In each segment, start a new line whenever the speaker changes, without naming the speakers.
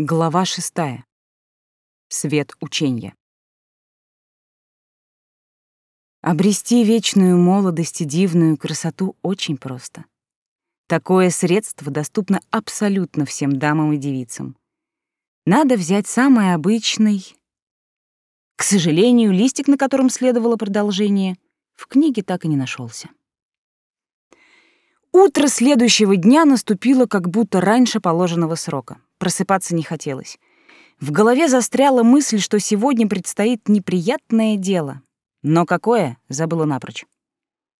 Глава шестая. Свет ученья. Обрести вечную молодость и дивную красоту очень просто. Такое средство доступно абсолютно всем дамам и девицам. Надо взять самый обычный... К сожалению, листик, на котором следовало продолжение, в книге так и не нашелся. Утро следующего дня наступило как будто раньше положенного срока. Просыпаться не хотелось. В голове застряла мысль, что сегодня предстоит неприятное дело. Но какое, забыла напрочь.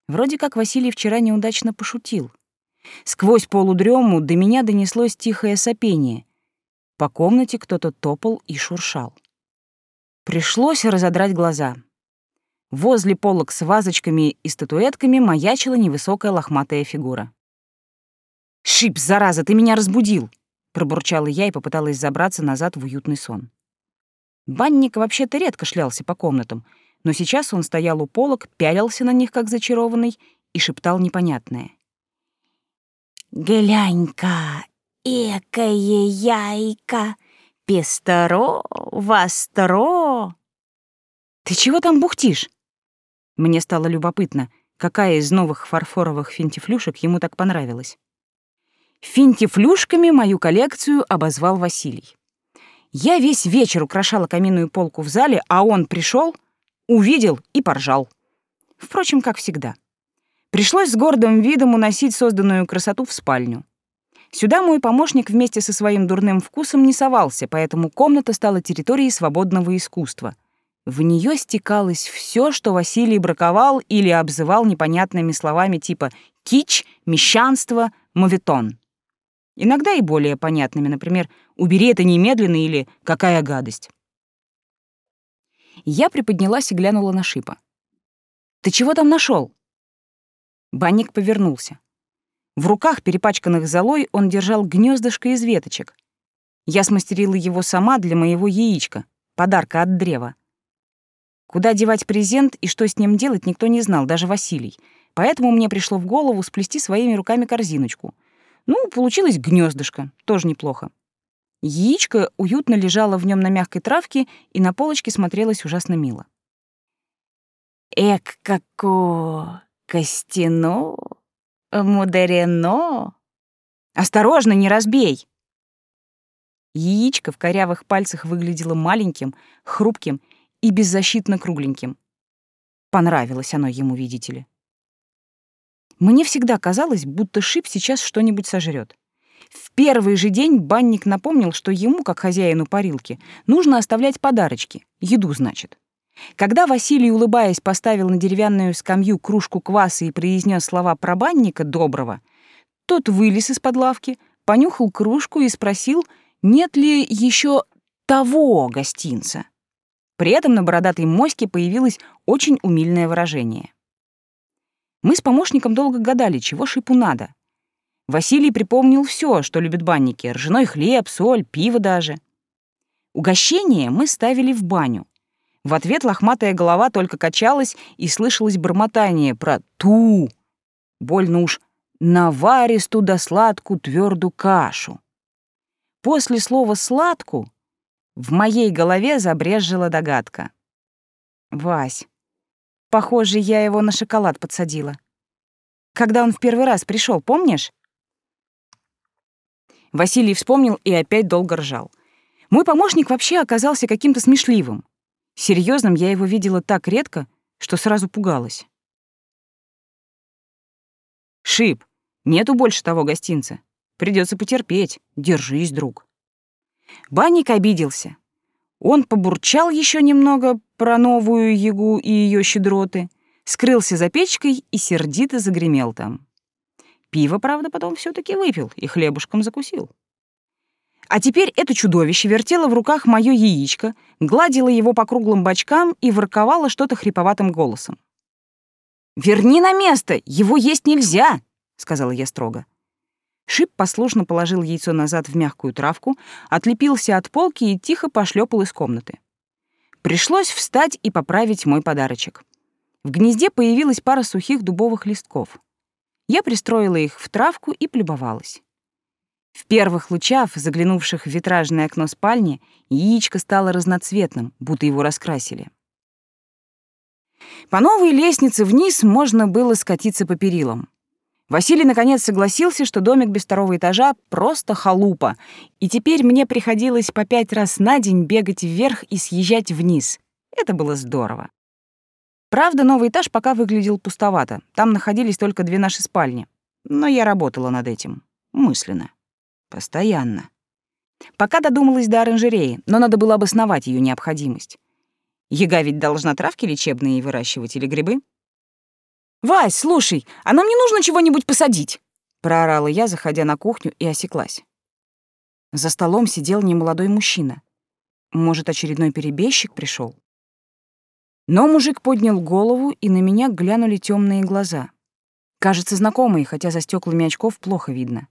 Вроде как Василий вчера неудачно пошутил. Сквозь полудрему до меня донеслось тихое сопение. По комнате кто-то топал и шуршал. Пришлось разодрать глаза. Возле полок с вазочками и статуэтками маячила невысокая лохматая фигура. «Шип, зараза, ты меня разбудил!» Пробурчала я и попыталась забраться назад в уютный сон. Банник вообще-то редко шлялся по комнатам, но сейчас он стоял у полок, пялился на них, как зачарованный, и шептал непонятное. «Глянь-ка, экое яйка, пестеро, востро!» «Ты чего там бухтишь?» Мне стало любопытно, какая из новых фарфоровых финтифлюшек ему так понравилась. Финтифлюшками мою коллекцию обозвал Василий. Я весь вечер украшала каминную полку в зале, а он пришел, увидел и поржал. Впрочем, как всегда. Пришлось с гордым видом уносить созданную красоту в спальню. Сюда мой помощник вместе со своим дурным вкусом не совался, поэтому комната стала территорией свободного искусства. В нее стекалось все, что Василий браковал или обзывал непонятными словами типа «кич», «мещанство», «моветон». Иногда и более понятными, например, «убери это немедленно» или «какая гадость». Я приподнялась и глянула на Шипа. «Ты чего там нашел? Банник повернулся. В руках, перепачканных золой, он держал гнездышко из веточек. Я смастерила его сама для моего яичка, подарка от древа. Куда девать презент и что с ним делать, никто не знал, даже Василий. Поэтому мне пришло в голову сплести своими руками корзиночку — ну, получилось гнездышко, тоже неплохо. Яичко уютно лежало в нем на мягкой травке и на полочке смотрелось ужасно мило. «Эк, како! Костяно! Мударено!» «Осторожно, не разбей!» Яичко в корявых пальцах выглядело маленьким, хрупким и беззащитно кругленьким. Понравилось оно ему, видите ли. Мне всегда казалось, будто Шип сейчас что-нибудь сожрет. В первый же день банник напомнил, что ему, как хозяину парилки, нужно оставлять подарочки, еду, значит. Когда Василий, улыбаясь, поставил на деревянную скамью кружку кваса и произнес слова про банника доброго, тот вылез из-под лавки, понюхал кружку и спросил, нет ли еще того гостинца. При этом на бородатой моське появилось очень умильное выражение. Мы с помощником долго гадали, чего шипу надо. Василий припомнил все, что любят банники: ржаной хлеб, соль, пиво даже. Угощение мы ставили в баню. В ответ лохматая голова только качалась и слышалось бормотание про ту. Больно уж наваристу да сладку тверду кашу. После слова «сладку» в моей голове забрежжила догадка. «Вась, Похоже, я его на шоколад подсадила. Когда он в первый раз пришел, помнишь? Василий вспомнил и опять долго ржал. Мой помощник вообще оказался каким-то смешливым. Серьезным я его видела так редко, что сразу пугалась. «Шип, нету больше того гостинца. Придется потерпеть. Держись, друг». Банник обиделся. Он побурчал еще немного про новую ягу и ее щедроты, скрылся за печкой и сердито загремел там. Пиво, правда, потом все таки выпил и хлебушком закусил. А теперь это чудовище вертело в руках мое яичко, гладило его по круглым бочкам и ворковало что-то хриповатым голосом. «Верни на место! Его есть нельзя!» — сказала я строго. Шип послушно положил яйцо назад в мягкую травку, отлепился от полки и тихо пошлепал из комнаты. Пришлось встать и поправить мой подарочек. В гнезде появилась пара сухих дубовых листков. Я пристроила их в травку и полюбовалась. В первых лучах, заглянувших в витражное окно спальни, яичко стало разноцветным, будто его раскрасили. По новой лестнице вниз можно было скатиться по перилам. Василий наконец согласился, что домик без второго этажа — просто халупа, и теперь мне приходилось по пять раз на день бегать вверх и съезжать вниз. Это было здорово. Правда, новый этаж пока выглядел пустовато. Там находились только две наши спальни. Но я работала над этим. Мысленно. Постоянно. Пока додумалась до оранжереи, но надо было обосновать ее необходимость. Яга ведь должна травки лечебные выращивать или грибы. «Вась, слушай, а нам не нужно чего-нибудь посадить?» — проорала я, заходя на кухню, и осеклась. За столом сидел немолодой мужчина. Может, очередной перебежчик пришел? Но мужик поднял голову, и на меня глянули темные глаза. Кажется, знакомые, хотя за стеклами очков плохо видно.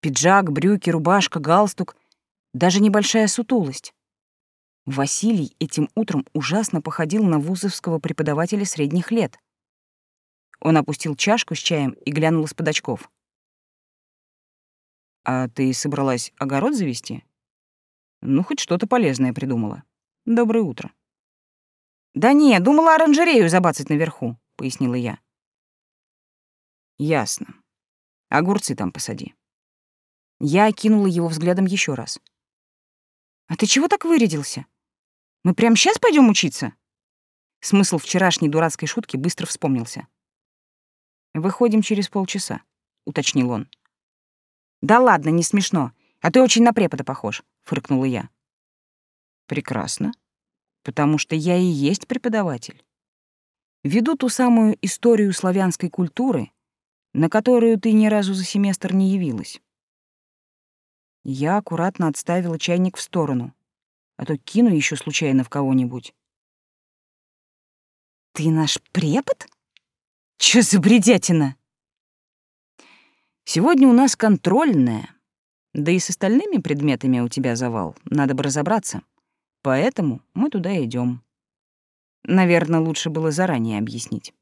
Пиджак, брюки, рубашка, галстук, даже небольшая сутулость. Василий этим утром ужасно походил на вузовского преподавателя средних лет. Он опустил чашку с чаем и глянул из-под очков. «А ты собралась огород завести?» «Ну, хоть что-то полезное придумала. Доброе утро». «Да не, думала оранжерею забацать наверху», — пояснила я. «Ясно. Огурцы там посади». Я окинула его взглядом еще раз. «А ты чего так вырядился? Мы прямо сейчас пойдем учиться?» Смысл вчерашней дурацкой шутки быстро вспомнился. «Выходим через полчаса», — уточнил он. «Да ладно, не смешно. А ты очень на препода похож», — фыркнула я. «Прекрасно. Потому что я и есть преподаватель. Веду ту самую историю славянской культуры, на которую ты ни разу за семестр не явилась». Я аккуратно отставила чайник в сторону, а то кину еще случайно в кого-нибудь. «Ты наш препод?» Чё за бредятина? Сегодня у нас контрольная. Да и с остальными предметами у тебя завал. Надо бы разобраться. Поэтому мы туда идем. Наверное, лучше было заранее объяснить.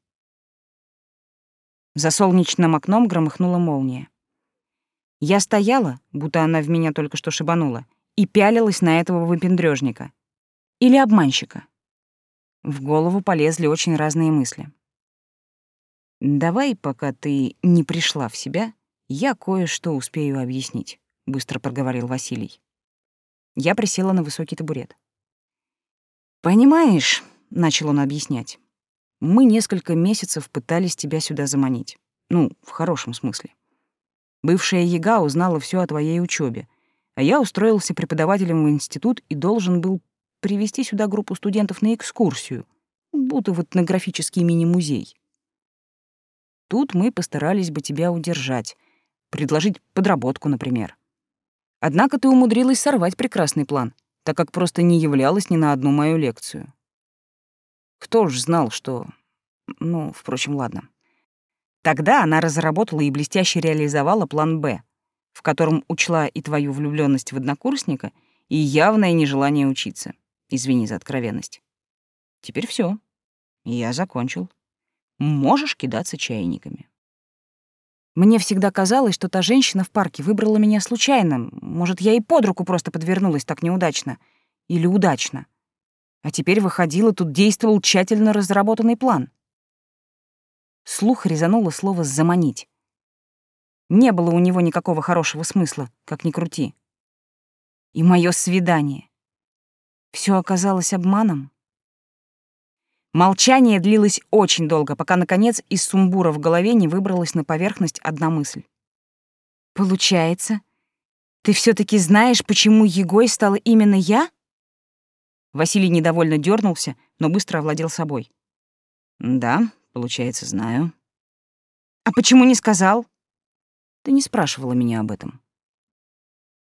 За солнечным окном громыхнула молния. Я стояла, будто она в меня только что шибанула, и пялилась на этого выпендрёжника. Или обманщика. В голову полезли очень разные мысли. «Давай, пока ты не пришла в себя, я кое-что успею объяснить», — быстро проговорил Василий. Я присела на высокий табурет. «Понимаешь», — начал он объяснять, — «мы несколько месяцев пытались тебя сюда заманить. Ну, в хорошем смысле. Бывшая Яга узнала все о твоей учебе, а я устроился преподавателем в институт и должен был привести сюда группу студентов на экскурсию, будто в этнографический мини-музей. Тут мы постарались бы тебя удержать, предложить подработку, например. Однако ты умудрилась сорвать прекрасный план, так как просто не являлась ни на одну мою лекцию. Кто ж знал, что... Ну, впрочем, ладно. Тогда она разработала и блестяще реализовала план «Б», в котором учла и твою влюбленность в однокурсника, и явное нежелание учиться. Извини за откровенность. Теперь все. Я закончил можешь кидаться чайниками. Мне всегда казалось, что та женщина в парке выбрала меня случайно. Может, я и под руку просто подвернулась так неудачно. Или удачно. А теперь выходило, тут действовал тщательно разработанный план. Слух резануло слово «заманить». Не было у него никакого хорошего смысла, как ни крути. И мое свидание. Все оказалось обманом. Молчание длилось очень долго, пока, наконец, из сумбура в голове не выбралась на поверхность одна мысль. «Получается, ты все таки знаешь, почему Егой стала именно я?» Василий недовольно дернулся, но быстро овладел собой. «Да, получается, знаю». «А почему не сказал?» «Ты не спрашивала меня об этом».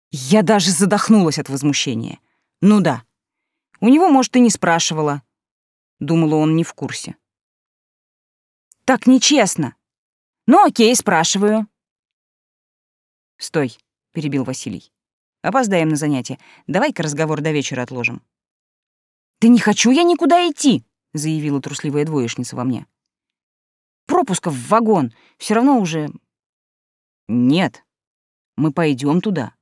Я даже задохнулась от возмущения. «Ну да. У него, может, и не спрашивала, Думала, он не в курсе. «Так нечестно!» «Ну окей, спрашиваю». «Стой», — перебил Василий. «Опоздаем на занятие. Давай-ка разговор до вечера отложим». «Да не хочу я никуда идти», — заявила трусливая двоечница во мне. «Пропусков в вагон. Все равно уже...» «Нет». Мы пойдем туда.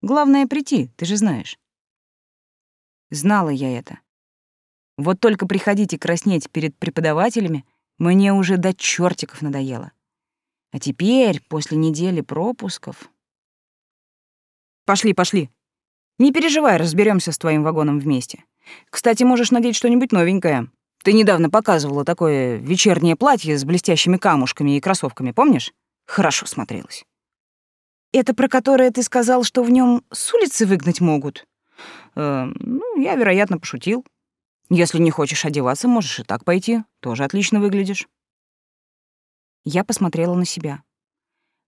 Главное — прийти, ты же знаешь. Знала я это. Вот только приходить и краснеть перед преподавателями мне уже до чертиков надоело. А теперь, после недели пропусков... Пошли, пошли. Не переживай, разберемся с твоим вагоном вместе. Кстати, можешь надеть что-нибудь новенькое. Ты недавно показывала такое вечернее платье с блестящими камушками и кроссовками, помнишь? Хорошо смотрелось. Это про которое ты сказал, что в нем с улицы выгнать могут? Э, ну, я, вероятно, пошутил. Если не хочешь одеваться, можешь и так пойти. Тоже отлично выглядишь. Я посмотрела на себя.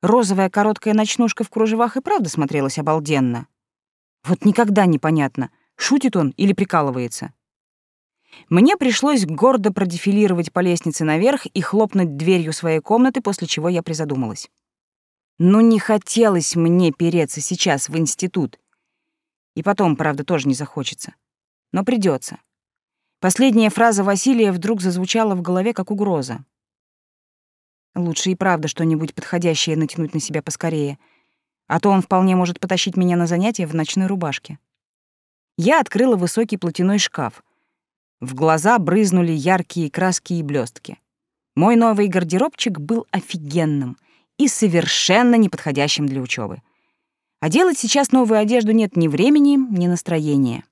Розовая короткая ночнушка в кружевах и правда смотрелась обалденно. Вот никогда непонятно, шутит он или прикалывается. Мне пришлось гордо продефилировать по лестнице наверх и хлопнуть дверью своей комнаты, после чего я призадумалась. Ну не хотелось мне переться сейчас в институт. И потом, правда, тоже не захочется. Но придется. Последняя фраза Василия вдруг зазвучала в голове как угроза. Лучше и правда что-нибудь подходящее натянуть на себя поскорее, а то он вполне может потащить меня на занятия в ночной рубашке. Я открыла высокий платяной шкаф. В глаза брызнули яркие краски и блестки. Мой новый гардеробчик был офигенным и совершенно неподходящим для учебы. А делать сейчас новую одежду нет ни времени, ни настроения.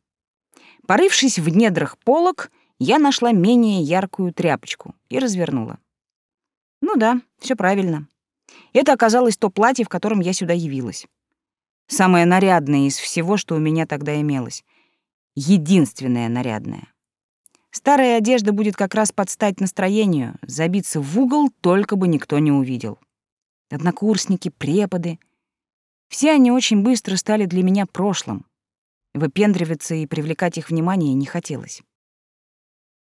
Порывшись в недрах полок, я нашла менее яркую тряпочку и развернула. Ну да, все правильно. Это оказалось то платье, в котором я сюда явилась. Самое нарядное из всего, что у меня тогда имелось. Единственное нарядное. Старая одежда будет как раз подстать настроению, забиться в угол, только бы никто не увидел. Однокурсники, преподы — все они очень быстро стали для меня прошлым. Выпендриваться и привлекать их внимание не хотелось.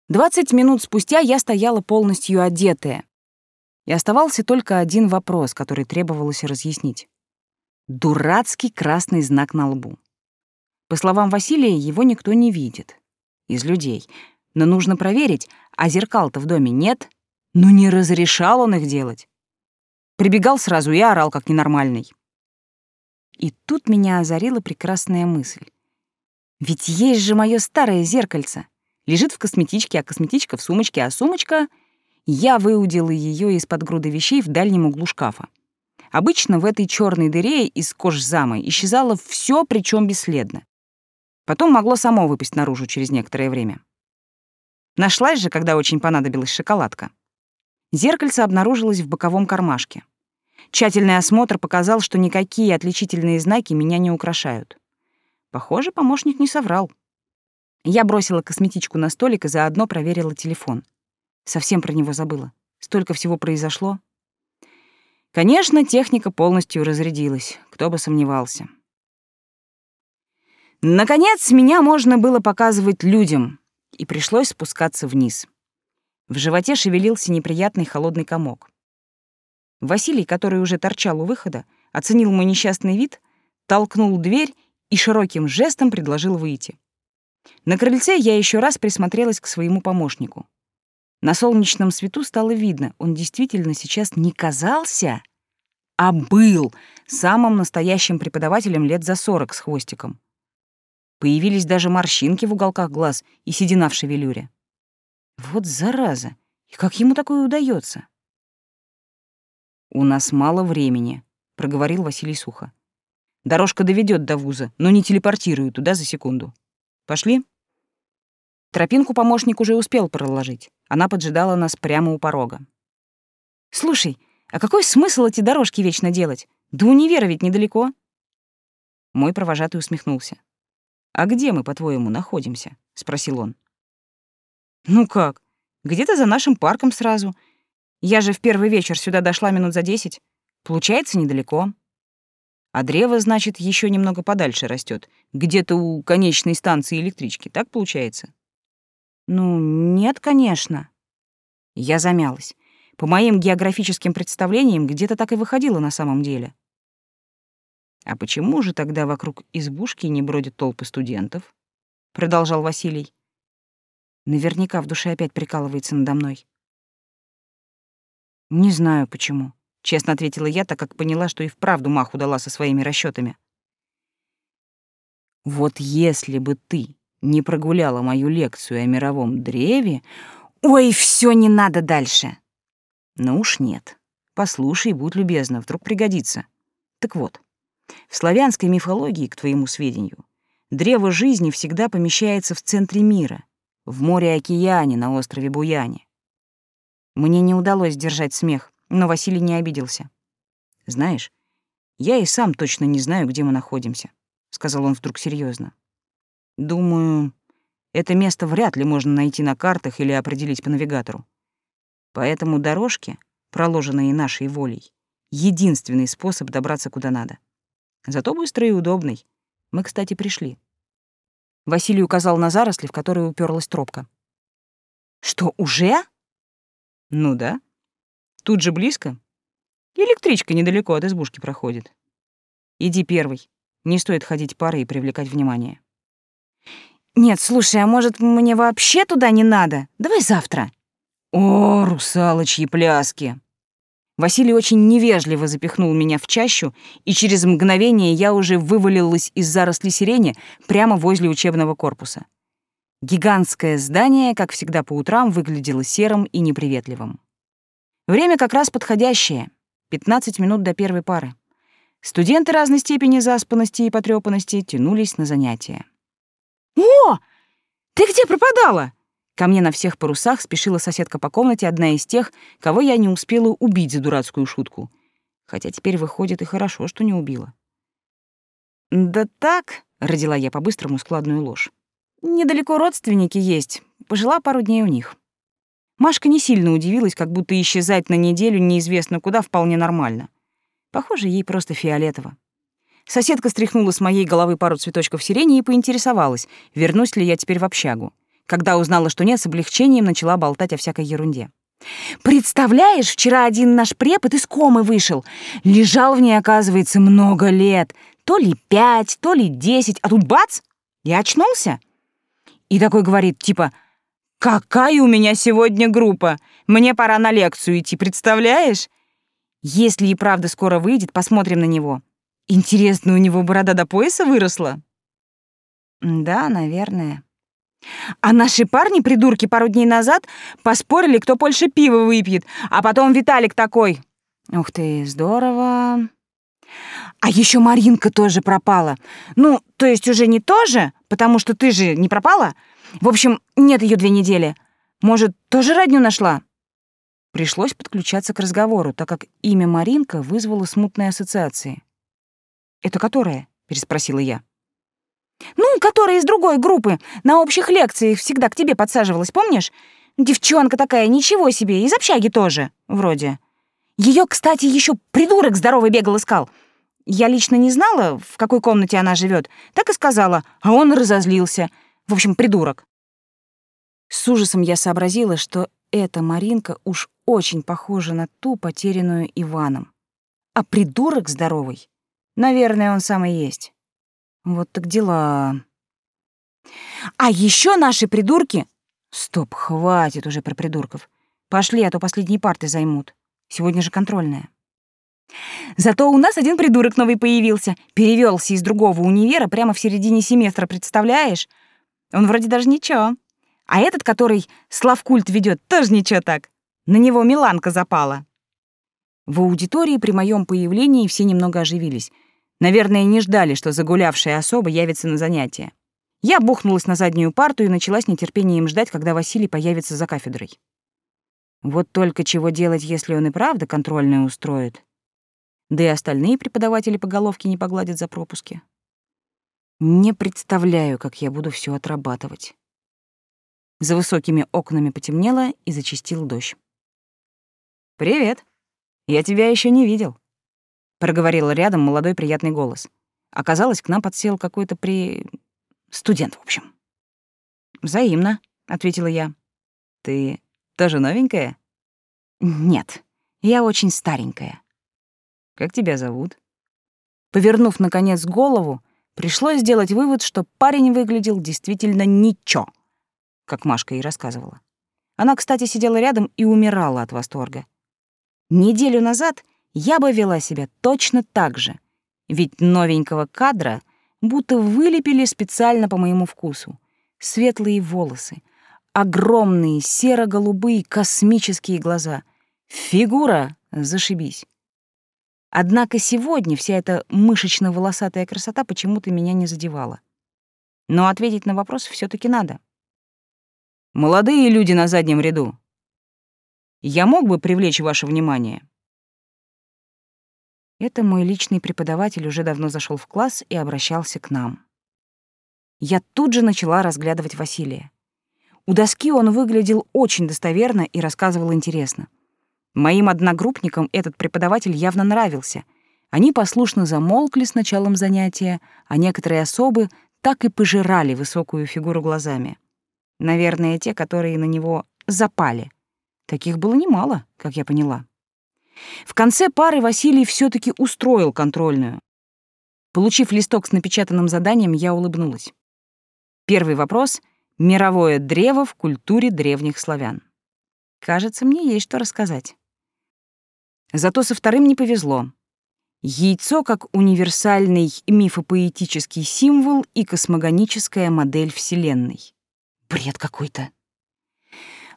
Двадцать минут спустя я стояла полностью одетая, и оставался только один вопрос, который требовалось разъяснить. Дурацкий красный знак на лбу. По словам Василия, его никто не видит. Из людей. Но нужно проверить, а зеркал-то в доме нет. Ну не разрешал он их делать. Прибегал сразу и орал, как ненормальный. И тут меня озарила прекрасная мысль. Ведь есть же мое старое зеркальце. Лежит в косметичке, а косметичка в сумочке, а сумочка я выудила ее из-под груды вещей в дальнем углу шкафа. Обычно в этой черной дыре из кожзамы исчезало все, причем бесследно. Потом могло само выпасть наружу через некоторое время. Нашлась же, когда очень понадобилась шоколадка. Зеркальце обнаружилось в боковом кармашке. Тщательный осмотр показал, что никакие отличительные знаки меня не украшают. Похоже, помощник не соврал. Я бросила косметичку на столик и заодно проверила телефон. Совсем про него забыла. Столько всего произошло. Конечно, техника полностью разрядилась, кто бы сомневался. Наконец, меня можно было показывать людям, и пришлось спускаться вниз. В животе шевелился неприятный холодный комок. Василий, который уже торчал у выхода, оценил мой несчастный вид, толкнул дверь и широким жестом предложил выйти. На крыльце я еще раз присмотрелась к своему помощнику. На солнечном свету стало видно, он действительно сейчас не казался, а был самым настоящим преподавателем лет за сорок с хвостиком. Появились даже морщинки в уголках глаз и седина в шевелюре. Вот зараза! И как ему такое удается? «У нас мало времени», — проговорил Василий сухо. «Дорожка доведет до вуза, но не телепортирую туда за секунду. Пошли?» Тропинку помощник уже успел проложить. Она поджидала нас прямо у порога. «Слушай, а какой смысл эти дорожки вечно делать? До универа ведь недалеко». Мой провожатый усмехнулся. «А где мы, по-твоему, находимся?» — спросил он. «Ну как? Где-то за нашим парком сразу. Я же в первый вечер сюда дошла минут за десять. Получается, недалеко. А древо, значит, еще немного подальше растет, где-то у конечной станции электрички. Так получается?» Ну, нет, конечно. Я замялась. По моим географическим представлениям, где-то так и выходило на самом деле. А почему же тогда вокруг избушки не бродят толпы студентов? Продолжал Василий. Наверняка в душе опять прикалывается надо мной. Не знаю почему, честно ответила я, так как поняла, что и вправду маху дала со своими расчетами. Вот если бы ты не прогуляла мою лекцию о мировом древе... Ой, все не надо дальше. Ну уж нет. Послушай, будь любезна, вдруг пригодится. Так вот, в славянской мифологии, к твоему сведению, древо жизни всегда помещается в центре мира, в море-океане на острове Буяне. Мне не удалось держать смех, но Василий не обиделся. Знаешь, я и сам точно не знаю, где мы находимся, сказал он вдруг серьезно. Думаю, это место вряд ли можно найти на картах или определить по навигатору. Поэтому дорожки, проложенные нашей волей, единственный способ добраться куда надо. Зато быстрый и удобный. Мы, кстати, пришли. Василий указал на заросли, в которые уперлась тропка. Что, уже? Ну да. Тут же близко. Электричка недалеко от избушки проходит. Иди первый. Не стоит ходить парой и привлекать внимание. «Нет, слушай, а может, мне вообще туда не надо? Давай завтра». «О, русалочьи пляски!» Василий очень невежливо запихнул меня в чащу, и через мгновение я уже вывалилась из заросли сирени прямо возле учебного корпуса. Гигантское здание, как всегда по утрам, выглядело серым и неприветливым. Время как раз подходящее — 15 минут до первой пары. Студенты разной степени заспанности и потрёпанности тянулись на занятия. «О, ты где пропадала?» Ко мне на всех парусах спешила соседка по комнате, одна из тех, кого я не успела убить за дурацкую шутку. Хотя теперь выходит и хорошо, что не убила. «Да так», — родила я по-быстрому складную ложь. «Недалеко родственники есть. Пожила пару дней у них». Машка не сильно удивилась, как будто исчезать на неделю неизвестно куда вполне нормально. Похоже, ей просто фиолетово. Соседка стряхнула с моей головы пару цветочков сирени и поинтересовалась, вернусь ли я теперь в общагу. Когда узнала, что нет, с облегчением начала болтать о всякой ерунде. «Представляешь, вчера один наш препод из комы вышел. Лежал в ней, оказывается, много лет. То ли пять, то ли десять, а тут бац! И очнулся. И такой говорит, типа, «Какая у меня сегодня группа? Мне пора на лекцию идти, представляешь?» Если и правда скоро выйдет, посмотрим на него. Интересно, у него борода до пояса выросла? Да, наверное. А наши парни-придурки пару дней назад поспорили, кто больше пива выпьет, а потом Виталик такой. Ух ты, здорово. А еще Маринка тоже пропала. Ну, то есть уже не тоже, потому что ты же не пропала. В общем, нет ее две недели. Может, тоже родню нашла? Пришлось подключаться к разговору, так как имя Маринка вызвало смутные ассоциации. «Это которая?» — переспросила я. «Ну, которая из другой группы. На общих лекциях всегда к тебе подсаживалась, помнишь? Девчонка такая, ничего себе, из общаги тоже, вроде. Ее, кстати, еще придурок здоровый бегал искал. Я лично не знала, в какой комнате она живет, так и сказала, а он разозлился. В общем, придурок». С ужасом я сообразила, что эта Маринка уж очень похожа на ту, потерянную Иваном. А придурок здоровый Наверное, он сам и есть. Вот так дела. А еще наши придурки... Стоп, хватит уже про придурков. Пошли, а то последние парты займут. Сегодня же контрольная. Зато у нас один придурок новый появился. Перевелся из другого универа прямо в середине семестра, представляешь? Он вроде даже ничего. А этот, который славкульт ведет, тоже ничего так. На него Миланка запала. В аудитории при моем появлении все немного оживились. Наверное, не ждали, что загулявшая особа явится на занятия. Я бухнулась на заднюю парту и начала с нетерпением ждать, когда Василий появится за кафедрой. Вот только чего делать, если он и правда контрольное устроит? Да и остальные преподаватели по головке не погладят за пропуски. Не представляю, как я буду все отрабатывать. За высокими окнами потемнело и зачистил дождь. «Привет. Я тебя еще не видел», проговорил рядом молодой приятный голос. Оказалось, к нам подсел какой-то при... студент, в общем. «Взаимно», — ответила я. «Ты тоже новенькая?» «Нет, я очень старенькая». «Как тебя зовут?» Повернув, наконец, голову, пришлось сделать вывод, что парень выглядел действительно ничего, как Машка и рассказывала. Она, кстати, сидела рядом и умирала от восторга. Неделю назад я бы вела себя точно так же, ведь новенького кадра будто вылепили специально по моему вкусу. Светлые волосы, огромные серо-голубые космические глаза. Фигура — зашибись. Однако сегодня вся эта мышечно-волосатая красота почему-то меня не задевала. Но ответить на вопрос все таки надо. «Молодые люди на заднем ряду. Я мог бы привлечь ваше внимание?» Это мой личный преподаватель уже давно зашел в класс и обращался к нам. Я тут же начала разглядывать Василия. У доски он выглядел очень достоверно и рассказывал интересно. Моим одногруппникам этот преподаватель явно нравился. Они послушно замолкли с началом занятия, а некоторые особы так и пожирали высокую фигуру глазами. Наверное, те, которые на него запали. Таких было немало, как я поняла. В конце пары Василий все таки устроил контрольную. Получив листок с напечатанным заданием, я улыбнулась. Первый вопрос — мировое древо в культуре древних славян. Кажется, мне есть что рассказать. Зато со вторым не повезло. Яйцо как универсальный мифопоэтический символ и космогоническая модель Вселенной. Бред какой-то.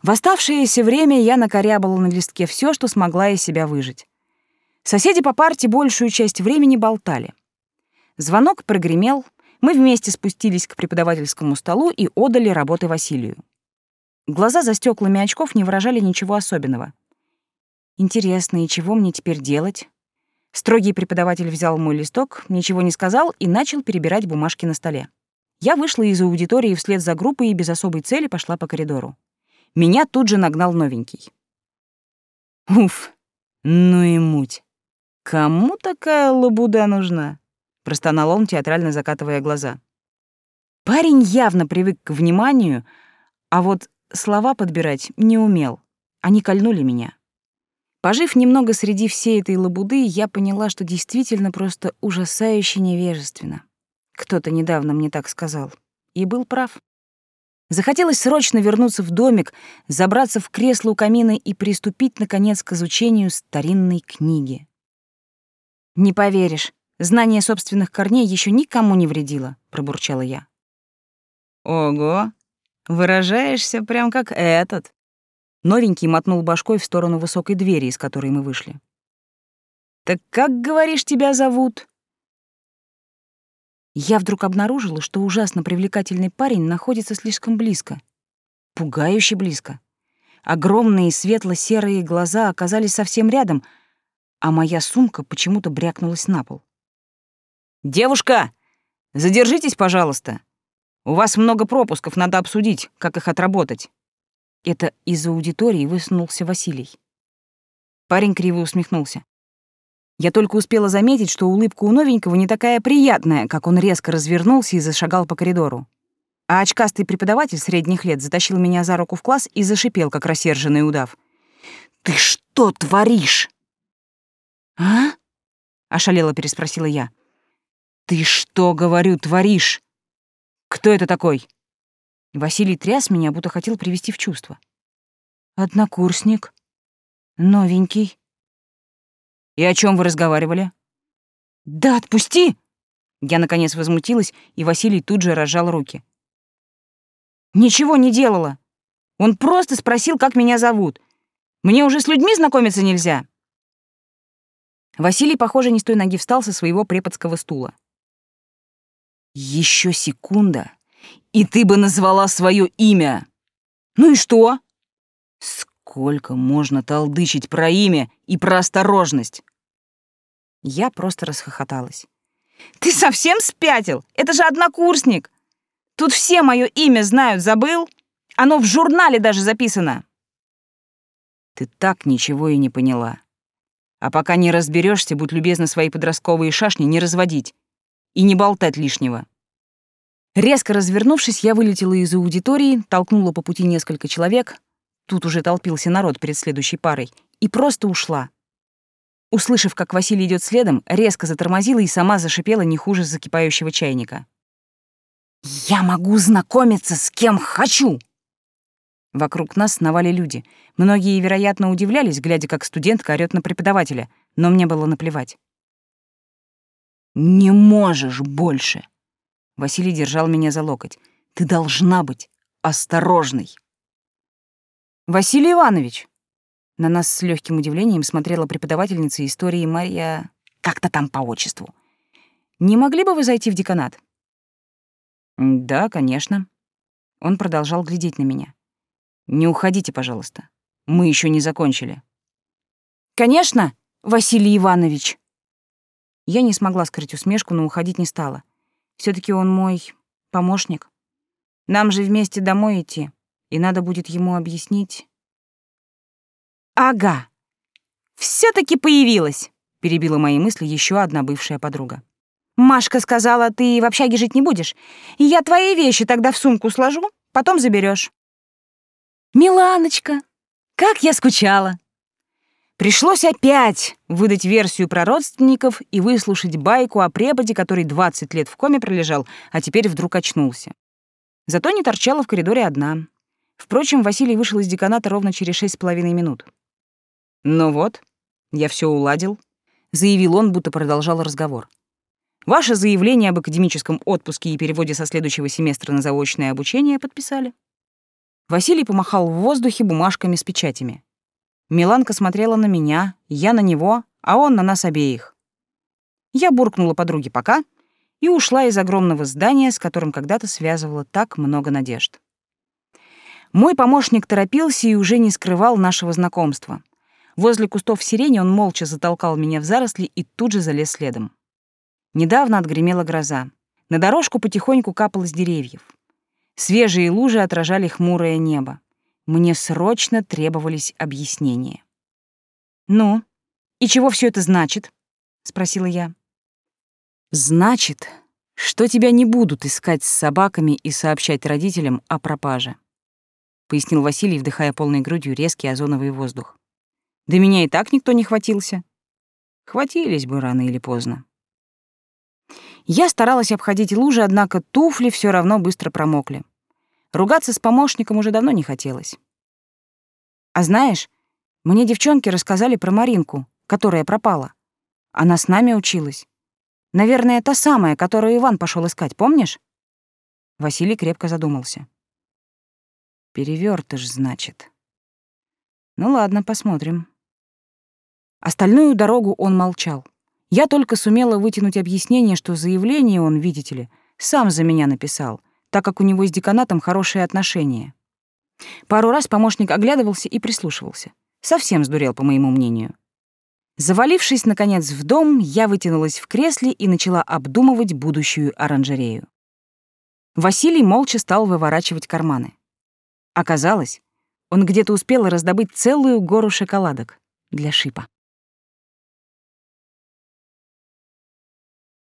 В оставшееся время я накорябала на листке все, что смогла из себя выжить. Соседи по парте большую часть времени болтали. Звонок прогремел, мы вместе спустились к преподавательскому столу и отдали работы Василию. Глаза за стеклами очков не выражали ничего особенного. Интересно, и чего мне теперь делать? Строгий преподаватель взял мой листок, ничего не сказал и начал перебирать бумажки на столе. Я вышла из аудитории вслед за группой и без особой цели пошла по коридору. Меня тут же нагнал новенький. Уф, ну и муть. Кому такая лабуда нужна? Простонал он, театрально закатывая глаза. Парень явно привык к вниманию, а вот слова подбирать не умел. Они кольнули меня. Пожив немного среди всей этой лабуды, я поняла, что действительно просто ужасающе невежественно. Кто-то недавно мне так сказал. И был прав. Захотелось срочно вернуться в домик, забраться в кресло у камина и приступить, наконец, к изучению старинной книги. «Не поверишь, знание собственных корней еще никому не вредило», — пробурчала я. «Ого, выражаешься прям как этот». Новенький мотнул башкой в сторону высокой двери, из которой мы вышли. «Так как, говоришь, тебя зовут?» я вдруг обнаружила, что ужасно привлекательный парень находится слишком близко. Пугающе близко. Огромные светло-серые глаза оказались совсем рядом, а моя сумка почему-то брякнулась на пол. «Девушка, задержитесь, пожалуйста. У вас много пропусков, надо обсудить, как их отработать». Это из аудитории высунулся Василий. Парень криво усмехнулся. Я только успела заметить, что улыбка у новенького не такая приятная, как он резко развернулся и зашагал по коридору. А очкастый преподаватель средних лет затащил меня за руку в класс и зашипел, как рассерженный удав. «Ты что творишь?» «А?» — ошалело переспросила я. «Ты что, говорю, творишь? Кто это такой?» Василий тряс меня, будто хотел привести в чувство. «Однокурсник. Новенький. «И о чем вы разговаривали?» «Да отпусти!» Я, наконец, возмутилась, и Василий тут же разжал руки. «Ничего не делала. Он просто спросил, как меня зовут. Мне уже с людьми знакомиться нельзя». Василий, похоже, не с той ноги встал со своего преподского стула. Еще секунда, и ты бы назвала свое имя. Ну и что? Сколько можно толдычить про имя и про осторожность? Я просто расхохоталась. Ты совсем спятил? Это же однокурсник. Тут все мое имя знают, забыл? Оно в журнале даже записано. Ты так ничего и не поняла. А пока не разберешься, будь любезна свои подростковые шашни не разводить и не болтать лишнего. Резко развернувшись, я вылетела из аудитории, толкнула по пути несколько человек, тут уже толпился народ перед следующей парой, и просто ушла. Услышав, как Василий идет следом, резко затормозила и сама зашипела не хуже закипающего чайника. «Я могу знакомиться с кем хочу!» Вокруг нас сновали люди. Многие, вероятно, удивлялись, глядя, как студентка орёт на преподавателя. Но мне было наплевать. «Не можешь больше!» Василий держал меня за локоть. «Ты должна быть осторожной!» «Василий Иванович!» На нас с легким удивлением смотрела преподавательница истории Мария... Как-то там по отчеству. «Не могли бы вы зайти в деканат?» «Да, конечно». Он продолжал глядеть на меня. «Не уходите, пожалуйста. Мы еще не закончили». «Конечно, Василий Иванович!» Я не смогла скрыть усмешку, но уходить не стала. Все таки он мой помощник. Нам же вместе домой идти, и надо будет ему объяснить. «Ага, все таки появилась!» — перебила мои мысли еще одна бывшая подруга. «Машка сказала, ты в общаге жить не будешь, и я твои вещи тогда в сумку сложу, потом заберешь. «Миланочка, как я скучала!» Пришлось опять выдать версию про родственников и выслушать байку о преподе, который 20 лет в коме пролежал, а теперь вдруг очнулся. Зато не торчала в коридоре одна. Впрочем, Василий вышел из деканата ровно через шесть с половиной минут. «Ну вот, я все уладил», — заявил он, будто продолжал разговор. «Ваше заявление об академическом отпуске и переводе со следующего семестра на заочное обучение подписали». Василий помахал в воздухе бумажками с печатями. Миланка смотрела на меня, я на него, а он на нас обеих. Я буркнула подруге «пока» и ушла из огромного здания, с которым когда-то связывала так много надежд. Мой помощник торопился и уже не скрывал нашего знакомства. Возле кустов сирени он молча затолкал меня в заросли и тут же залез следом. Недавно отгремела гроза. На дорожку потихоньку капало с деревьев. Свежие лужи отражали хмурое небо. Мне срочно требовались объяснения. «Ну, и чего все это значит?» — спросила я. «Значит, что тебя не будут искать с собаками и сообщать родителям о пропаже», — пояснил Василий, вдыхая полной грудью резкий озоновый воздух. «Да меня и так никто не хватился. Хватились бы рано или поздно». Я старалась обходить лужи, однако туфли все равно быстро промокли. Ругаться с помощником уже давно не хотелось. А знаешь, мне девчонки рассказали про Маринку, которая пропала. Она с нами училась. Наверное, та самая, которую Иван пошел искать, помнишь? Василий крепко задумался. Перевертыш, значит. Ну ладно, посмотрим. Остальную дорогу он молчал. Я только сумела вытянуть объяснение, что заявление он, видите ли, сам за меня написал, так как у него с деканатом хорошие отношения. Пару раз помощник оглядывался и прислушивался. Совсем сдурел, по моему мнению. Завалившись, наконец, в дом, я вытянулась в кресле и начала обдумывать будущую оранжерею. Василий молча стал выворачивать карманы. Оказалось, он где-то успел раздобыть целую гору шоколадок для шипа.